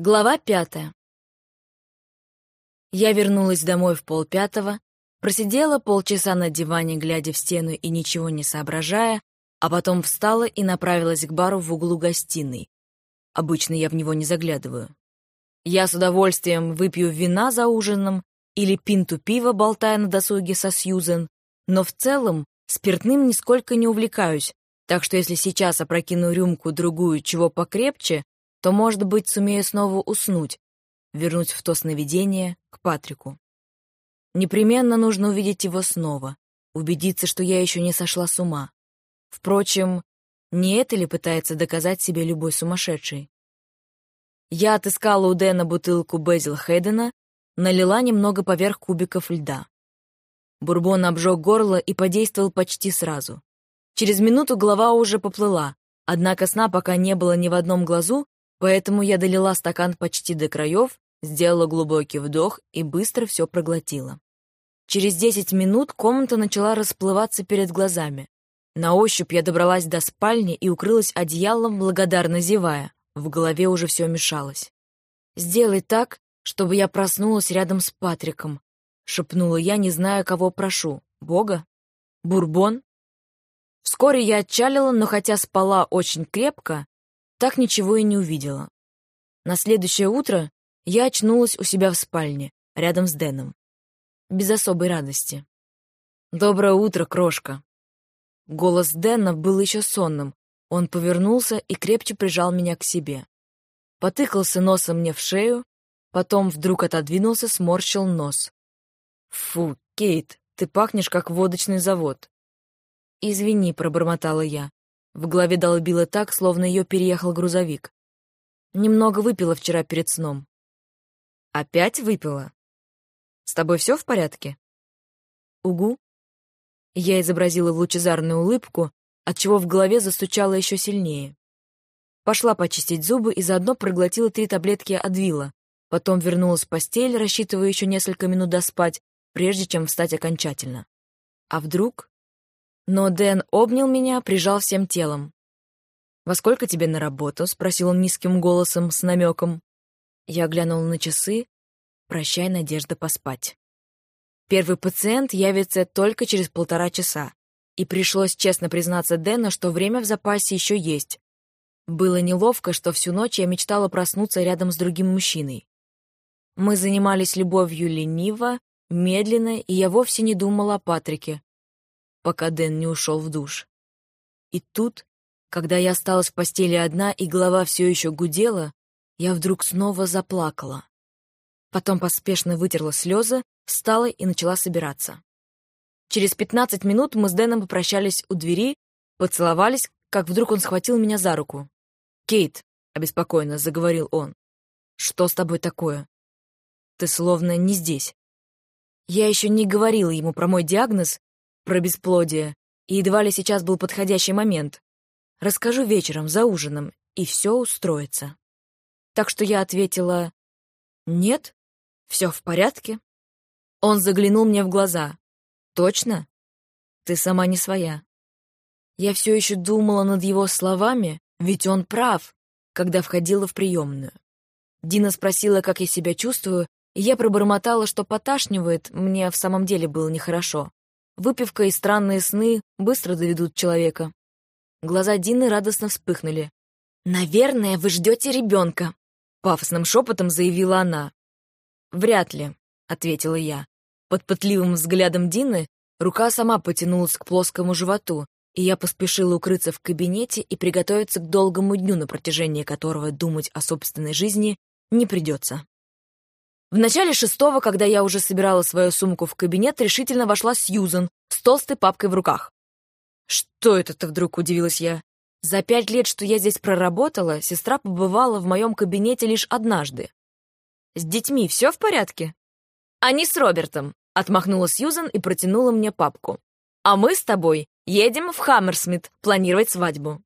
Глава пятая. Я вернулась домой в полпятого, просидела полчаса на диване, глядя в стену и ничего не соображая, а потом встала и направилась к бару в углу гостиной. Обычно я в него не заглядываю. Я с удовольствием выпью вина за ужином или пинту пива, болтая на досуге со Сьюзен, но в целом спиртным нисколько не увлекаюсь, так что если сейчас опрокину рюмку-другую чего покрепче, то, может быть, сумею снова уснуть, вернуть в то сновидение к Патрику. Непременно нужно увидеть его снова, убедиться, что я еще не сошла с ума. Впрочем, не это ли пытается доказать себе любой сумасшедший? Я отыскала у Дэна бутылку Безил Хейдена, налила немного поверх кубиков льда. Бурбон обжег горло и подействовал почти сразу. Через минуту голова уже поплыла, однако сна пока не было ни в одном глазу, Поэтому я долила стакан почти до краев, сделала глубокий вдох и быстро все проглотила. Через десять минут комната начала расплываться перед глазами. На ощупь я добралась до спальни и укрылась одеялом, благодарно зевая. В голове уже все мешалось. «Сделай так, чтобы я проснулась рядом с Патриком», — шепнула я, не зная, кого прошу. «Бога? Бурбон?» Вскоре я отчалила, но хотя спала очень крепко, так ничего и не увидела. На следующее утро я очнулась у себя в спальне, рядом с Дэном. Без особой радости. «Доброе утро, крошка!» Голос Дэна был еще сонным. Он повернулся и крепче прижал меня к себе. Потыкался носом мне в шею, потом вдруг отодвинулся, сморщил нос. «Фу, Кейт, ты пахнешь, как водочный завод». «Извини», — пробормотала я. В голове долбило так, словно ее переехал грузовик. Немного выпила вчера перед сном. Опять выпила? С тобой все в порядке? Угу. Я изобразила лучезарную улыбку, отчего в голове застучало еще сильнее. Пошла почистить зубы и заодно проглотила три таблетки Адвила. Потом вернулась в постель, рассчитывая еще несколько минут доспать, прежде чем встать окончательно. А вдруг но Дэн обнял меня, прижал всем телом. «Во сколько тебе на работу?» — спросил он низким голосом с намеком. Я глянула на часы. «Прощай, надежда поспать». Первый пациент явится только через полтора часа, и пришлось честно признаться Дэну, что время в запасе еще есть. Было неловко, что всю ночь я мечтала проснуться рядом с другим мужчиной. Мы занимались любовью лениво, медленно, и я вовсе не думала о Патрике, пока Дэн не ушел в душ. И тут, когда я осталась в постели одна и голова все еще гудела, я вдруг снова заплакала. Потом поспешно вытерла слезы, встала и начала собираться. Через пятнадцать минут мы с Дэном попрощались у двери, поцеловались, как вдруг он схватил меня за руку. «Кейт», — обеспокоенно заговорил он, — «что с тобой такое? Ты словно не здесь». Я еще не говорила ему про мой диагноз, про бесплодие, и едва ли сейчас был подходящий момент. Расскажу вечером, за ужином, и все устроится. Так что я ответила «Нет, все в порядке». Он заглянул мне в глаза. «Точно? Ты сама не своя». Я все еще думала над его словами, ведь он прав, когда входила в приемную. Дина спросила, как я себя чувствую, и я пробормотала, что поташнивает, мне в самом деле было нехорошо. Выпивка и странные сны быстро доведут человека. Глаза Дины радостно вспыхнули. «Наверное, вы ждете ребенка», — пафосным шепотом заявила она. «Вряд ли», — ответила я. Под пытливым взглядом Дины рука сама потянулась к плоскому животу, и я поспешила укрыться в кабинете и приготовиться к долгому дню, на протяжении которого думать о собственной жизни не придется. В начале шестого, когда я уже собирала свою сумку в кабинет, решительно вошла Сьюзен с толстой папкой в руках. «Что это-то вдруг?» — удивилась я. За пять лет, что я здесь проработала, сестра побывала в моем кабинете лишь однажды. «С детьми все в порядке?» «Они с Робертом», — отмахнула Сьюзен и протянула мне папку. «А мы с тобой едем в Хаммерсмит планировать свадьбу».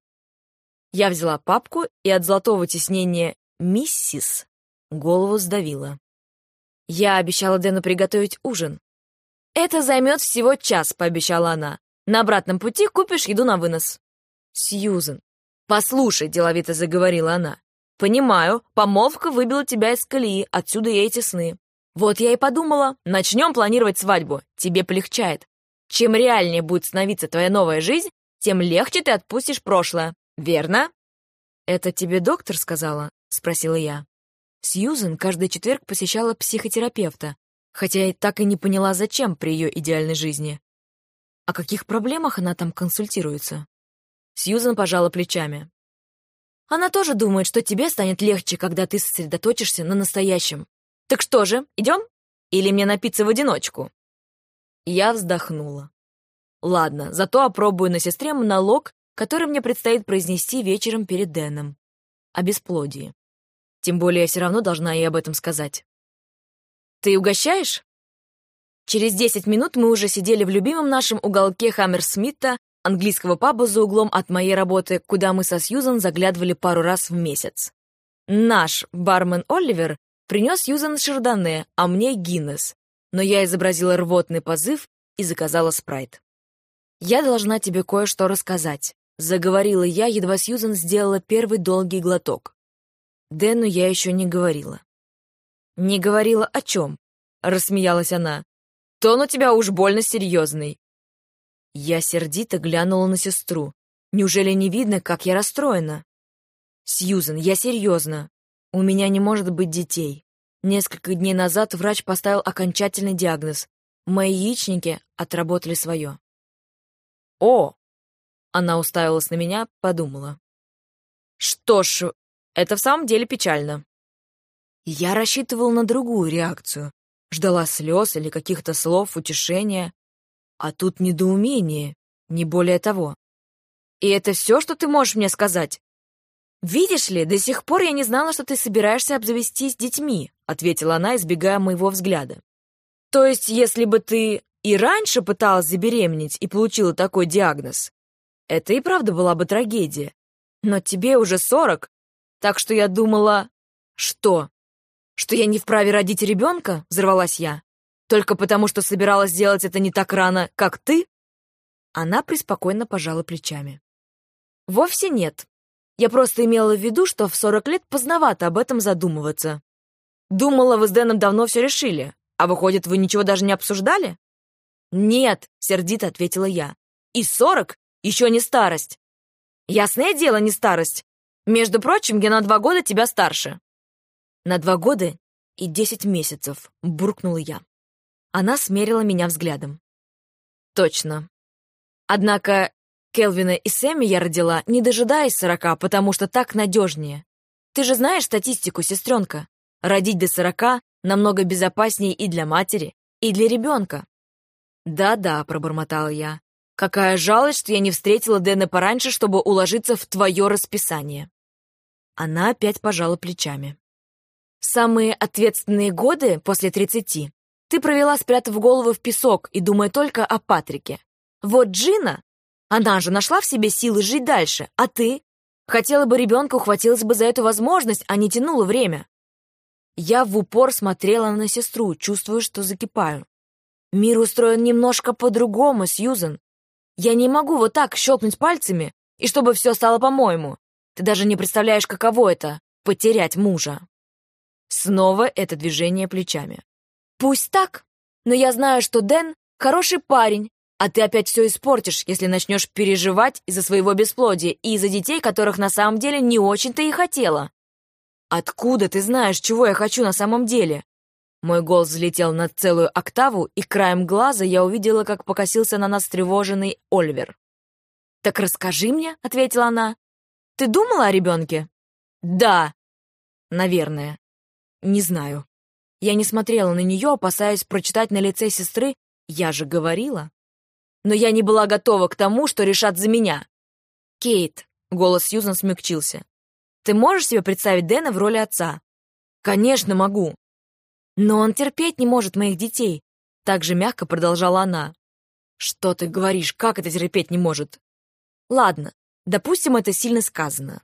Я взяла папку и от золотого тиснения «Миссис» голову сдавила. Я обещала Дэну приготовить ужин. «Это займет всего час», — пообещала она. «На обратном пути купишь еду на вынос». «Сьюзен». «Послушай», — деловито заговорила она. Понимаю, помолвка выбила тебя из колеи, отсюда и эти сны. Вот я и подумала, начнем планировать свадьбу, тебе полегчает. Чем реальнее будет становиться твоя новая жизнь, тем легче ты отпустишь прошлое, верно? «Это тебе доктор сказала?» — спросила я. Сьюзен каждый четверг посещала психотерапевта, хотя и так и не поняла, зачем при ее идеальной жизни. О каких проблемах она там консультируется? Сьюзен пожала плечами. Она тоже думает, что тебе станет легче, когда ты сосредоточишься на настоящем. Так что же, идем? Или мне напиться в одиночку? Я вздохнула. Ладно, зато опробую на сестре монолог, который мне предстоит произнести вечером перед Дэном. О бесплодии. Тем более я все равно должна ей об этом сказать. «Ты угощаешь?» Через десять минут мы уже сидели в любимом нашем уголке Хаммерсмита, английского паба за углом от моей работы, куда мы со Сьюзан заглядывали пару раз в месяц. Наш бармен Оливер принес Сьюзан шардоне, а мне Гиннес, но я изобразила рвотный позыв и заказала спрайт. «Я должна тебе кое-что рассказать», — заговорила я, едва Сьюзан сделала первый долгий глоток. Дэну я еще не говорила. «Не говорила о чем?» — рассмеялась она. «Тон у тебя уж больно серьезный. Я сердито глянула на сестру. Неужели не видно, как я расстроена? «Сьюзен, я серьезно. У меня не может быть детей. Несколько дней назад врач поставил окончательный диагноз. Мои яичники отработали свое». «О!» Она уставилась на меня, подумала. «Что ж, это в самом деле печально». Я рассчитывал на другую реакцию. Ждала слез или каких-то слов утешения. А тут недоумение, не более того. И это все, что ты можешь мне сказать? «Видишь ли, до сих пор я не знала, что ты собираешься обзавестись детьми», ответила она, избегая моего взгляда. «То есть, если бы ты и раньше пыталась забеременеть и получила такой диагноз, это и правда была бы трагедия. Но тебе уже сорок, так что я думала... Что? Что я не вправе родить ребенка? Взорвалась я. Только потому, что собиралась сделать это не так рано, как ты?» Она преспокойно пожала плечами. «Вовсе нет. Я просто имела в виду, что в сорок лет поздновато об этом задумываться. Думала, вы с Дэном давно все решили, а выходит, вы ничего даже не обсуждали?» «Нет», — сердито ответила я. «И сорок еще не старость». «Ясное дело, не старость. Между прочим, я на два года тебя старше». «На два года и десять месяцев», — буркнула я. Она смерила меня взглядом. Точно. Однако Келвина и Сэмми я родила, не дожидаясь сорока, потому что так надежнее. Ты же знаешь статистику, сестренка. Родить до сорока намного безопаснее и для матери, и для ребенка. «Да-да», — пробормотала я. «Какая жалость, что я не встретила Дэна пораньше, чтобы уложиться в твое расписание». Она опять пожала плечами. «Самые ответственные годы после тридцати ты провела, спрятав голову в песок и думая только о Патрике. Вот Джина, она же нашла в себе силы жить дальше, а ты? Хотела бы ребенка, ухватилась бы за эту возможность, а не тянула время. Я в упор смотрела на сестру, чувствуя, что закипаю. Мир устроен немножко по-другому, Сьюзен. Я не могу вот так щелкнуть пальцами, и чтобы все стало по-моему. Ты даже не представляешь, каково это — потерять мужа. Снова это движение плечами. Пусть так, но я знаю, что Дэн хороший парень, а ты опять все испортишь, если начнешь переживать из-за своего бесплодия и из-за детей, которых на самом деле не очень-то и хотела. Откуда ты знаешь, чего я хочу на самом деле? Мой голос взлетел на целую октаву, и краем глаза я увидела, как покосился на нас тревоженный Ольвер. «Так расскажи мне», — ответила она. «Ты думала о ребенке?» «Да». «Наверное. Не знаю». Я не смотрела на нее, опасаясь прочитать на лице сестры «Я же говорила». Но я не была готова к тому, что решат за меня. «Кейт», — голос Сьюзан смягчился, «ты можешь себе представить Дэна в роли отца?» «Конечно могу». «Но он терпеть не может моих детей», — так же мягко продолжала она. «Что ты говоришь? Как это терпеть не может?» «Ладно, допустим, это сильно сказано.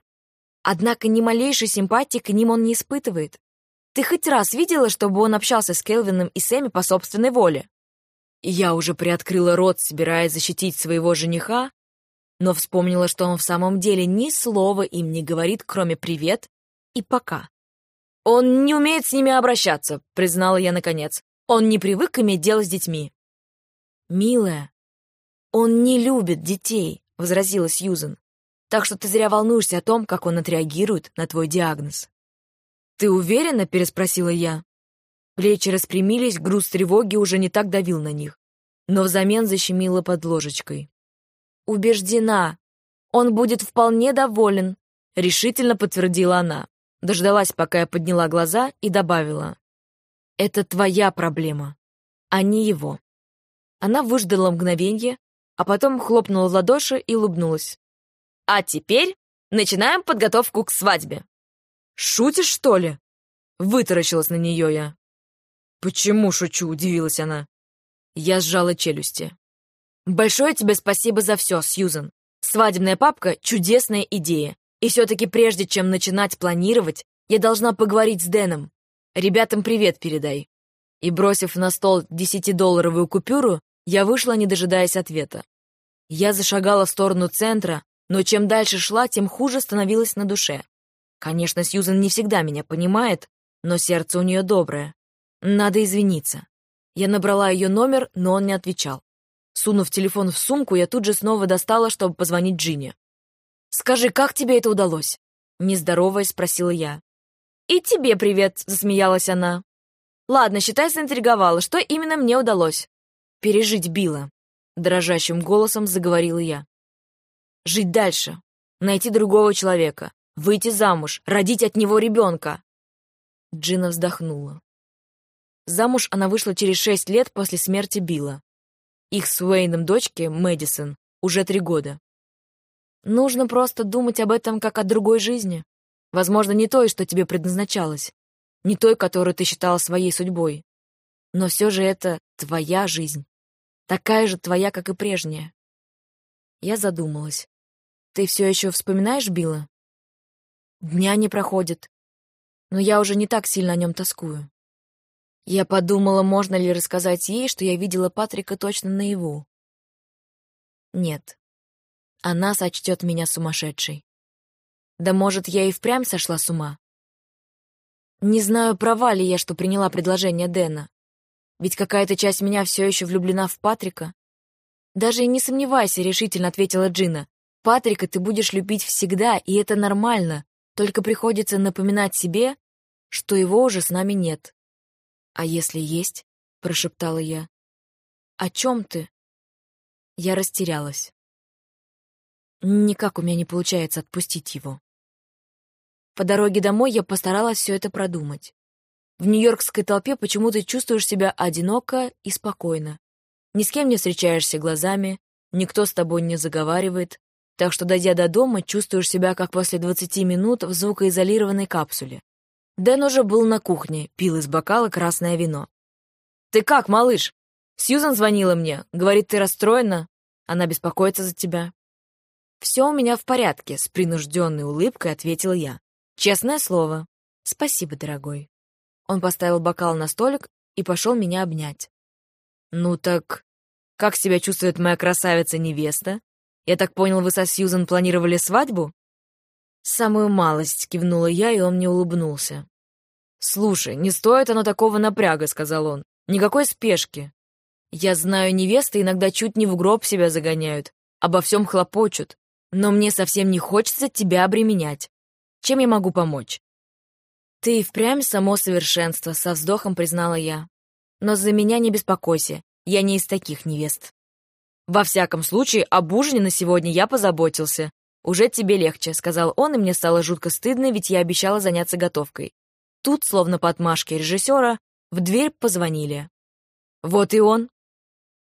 Однако ни малейшей симпатии к ним он не испытывает. Ты хоть раз видела, чтобы он общался с Келвином и Сэмми по собственной воле? Я уже приоткрыла рот, собираясь защитить своего жениха, но вспомнила, что он в самом деле ни слова им не говорит, кроме «привет» и пока. «Он не умеет с ними обращаться», — признала я наконец. «Он не привык иметь дело с детьми». «Милая, он не любит детей», — возразила Сьюзен. «Так что ты зря волнуешься о том, как он отреагирует на твой диагноз». «Ты уверена?» — переспросила я. Плечи распрямились, груз тревоги уже не так давил на них, но взамен защемило под ложечкой. «Убеждена, он будет вполне доволен», — решительно подтвердила она. Дождалась, пока я подняла глаза, и добавила. «Это твоя проблема, а не его». Она выждала мгновенье, а потом хлопнула в ладоши и улыбнулась. «А теперь начинаем подготовку к свадьбе». «Шутишь, что ли?» Вытаращилась на нее я. «Почему шучу?» — удивилась она. Я сжала челюсти. «Большое тебе спасибо за все, Сьюзен. Свадебная папка — чудесная идея. И все-таки прежде чем начинать планировать, я должна поговорить с Дэном. Ребятам привет передай». И, бросив на стол десятидолларовую купюру, я вышла, не дожидаясь ответа. Я зашагала в сторону центра, но чем дальше шла, тем хуже становилось на душе. Конечно, Сьюзен не всегда меня понимает, но сердце у нее доброе. Надо извиниться. Я набрала ее номер, но он не отвечал. Сунув телефон в сумку, я тут же снова достала, чтобы позвонить Джине. «Скажи, как тебе это удалось?» Нездороваясь, спросила я. «И тебе привет», — засмеялась она. «Ладно, считай, заинтриговала. Что именно мне удалось?» «Пережить Билла», — дрожащим голосом заговорила я. «Жить дальше. Найти другого человека. Выйти замуж. Родить от него ребенка». Джина вздохнула. Замуж она вышла через шесть лет после смерти Билла. Их с Уэйном дочке, Мэдисон, уже три года. Нужно просто думать об этом как о другой жизни. Возможно, не той, что тебе предназначалось. Не той, которую ты считала своей судьбой. Но все же это твоя жизнь. Такая же твоя, как и прежняя. Я задумалась. Ты все еще вспоминаешь Билла? Дня не проходит. Но я уже не так сильно о нем тоскую. Я подумала, можно ли рассказать ей, что я видела Патрика точно наяву. Нет. Она сочтет меня сумасшедшей. Да может, я и впрямь сошла с ума? Не знаю, права ли я, что приняла предложение Дэна. Ведь какая-то часть меня все еще влюблена в Патрика. Даже и не сомневайся, решительно ответила Джина. Патрика ты будешь любить всегда, и это нормально. Только приходится напоминать себе, что его уже с нами нет. «А если есть?» — прошептала я. «О чем ты?» Я растерялась. Никак у меня не получается отпустить его. По дороге домой я постаралась все это продумать. В нью-йоркской толпе почему-то чувствуешь себя одиноко и спокойно. Ни с кем не встречаешься глазами, никто с тобой не заговаривает, так что, дойдя до дома, чувствуешь себя как после 20 минут в звукоизолированной капсуле. Дэн уже был на кухне, пил из бокала красное вино. «Ты как, малыш? Сьюзан звонила мне. Говорит, ты расстроена. Она беспокоится за тебя». «Все у меня в порядке», — с принужденной улыбкой ответил я. «Честное слово. Спасибо, дорогой». Он поставил бокал на столик и пошел меня обнять. «Ну так, как себя чувствует моя красавица-невеста? Я так понял, вы со Сьюзан планировали свадьбу?» «Самую малость», — кивнула я, и он мне улыбнулся. «Слушай, не стоит оно такого напряга», — сказал он. «Никакой спешки. Я знаю, невесты иногда чуть не в гроб себя загоняют, обо всем хлопочут, но мне совсем не хочется тебя обременять. Чем я могу помочь?» «Ты и впрямь само совершенство», — со вздохом признала я. «Но за меня не беспокойся, я не из таких невест». «Во всяком случае, об ужине на сегодня я позаботился. Уже тебе легче», — сказал он, и мне стало жутко стыдно, ведь я обещала заняться готовкой. Тут, словно по отмашке режиссера, в дверь позвонили. Вот и он.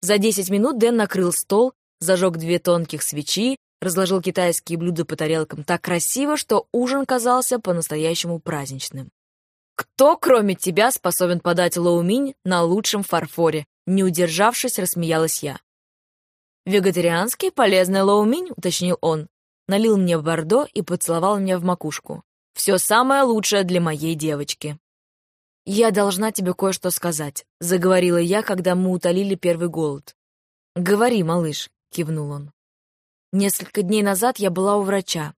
За десять минут Дэн накрыл стол, зажег две тонких свечи, разложил китайские блюда по тарелкам так красиво, что ужин казался по-настоящему праздничным. «Кто, кроме тебя, способен подать лоуминь на лучшем фарфоре?» Не удержавшись, рассмеялась я. «Вегетарианский полезный лоуминь», — уточнил он. Налил мне бордо и поцеловал меня в макушку. Все самое лучшее для моей девочки. «Я должна тебе кое-что сказать», — заговорила я, когда мы утолили первый голод. «Говори, малыш», — кивнул он. Несколько дней назад я была у врача.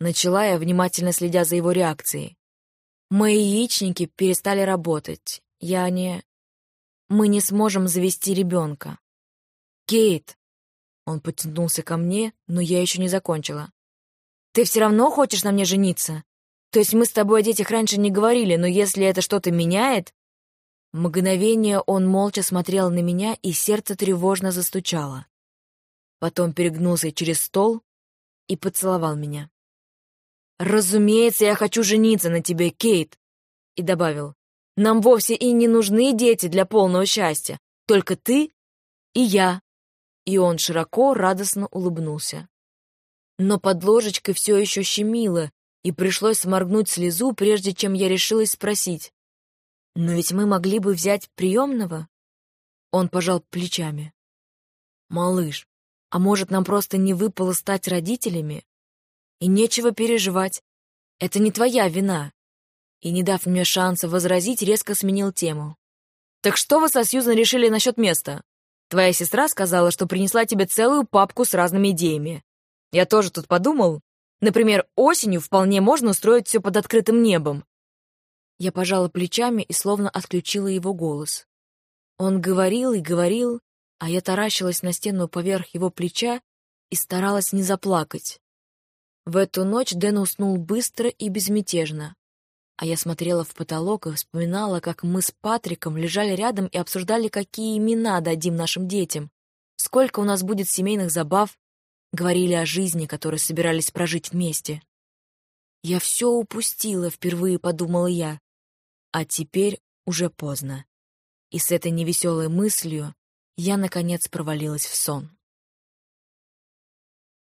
Начала я, внимательно следя за его реакцией. Мои яичники перестали работать. Я не... Мы не сможем завести ребенка. Кейт. Он потянулся ко мне, но я еще не закончила. Ты все равно хочешь на мне жениться? То есть мы с тобой о детях раньше не говорили, но если это что-то меняет... Мгновение он молча смотрел на меня, и сердце тревожно застучало. Потом перегнулся через стол и поцеловал меня. «Разумеется, я хочу жениться на тебе, Кейт!» И добавил, «Нам вовсе и не нужны дети для полного счастья, только ты и я». И он широко, радостно улыбнулся. Но под ложечкой все еще щемило, и пришлось сморгнуть слезу, прежде чем я решилась спросить. «Но ведь мы могли бы взять приемного?» Он пожал плечами. «Малыш, а может, нам просто не выпало стать родителями? И нечего переживать. Это не твоя вина. И, не дав мне шанса возразить, резко сменил тему. «Так что вы со Сьюзан решили насчет места? Твоя сестра сказала, что принесла тебе целую папку с разными идеями. Я тоже тут подумал. Например, осенью вполне можно устроить все под открытым небом». Я пожала плечами и словно отключила его голос. Он говорил и говорил, а я таращилась на стену поверх его плеча и старалась не заплакать. В эту ночь Дэн уснул быстро и безмятежно. А я смотрела в потолок и вспоминала, как мы с Патриком лежали рядом и обсуждали, какие имена дадим нашим детям, сколько у нас будет семейных забав, говорили о жизни, которую собирались прожить вместе. Я все упустила, впервые подумала я. А теперь уже поздно. И с этой невеселой мыслью я, наконец, провалилась в сон.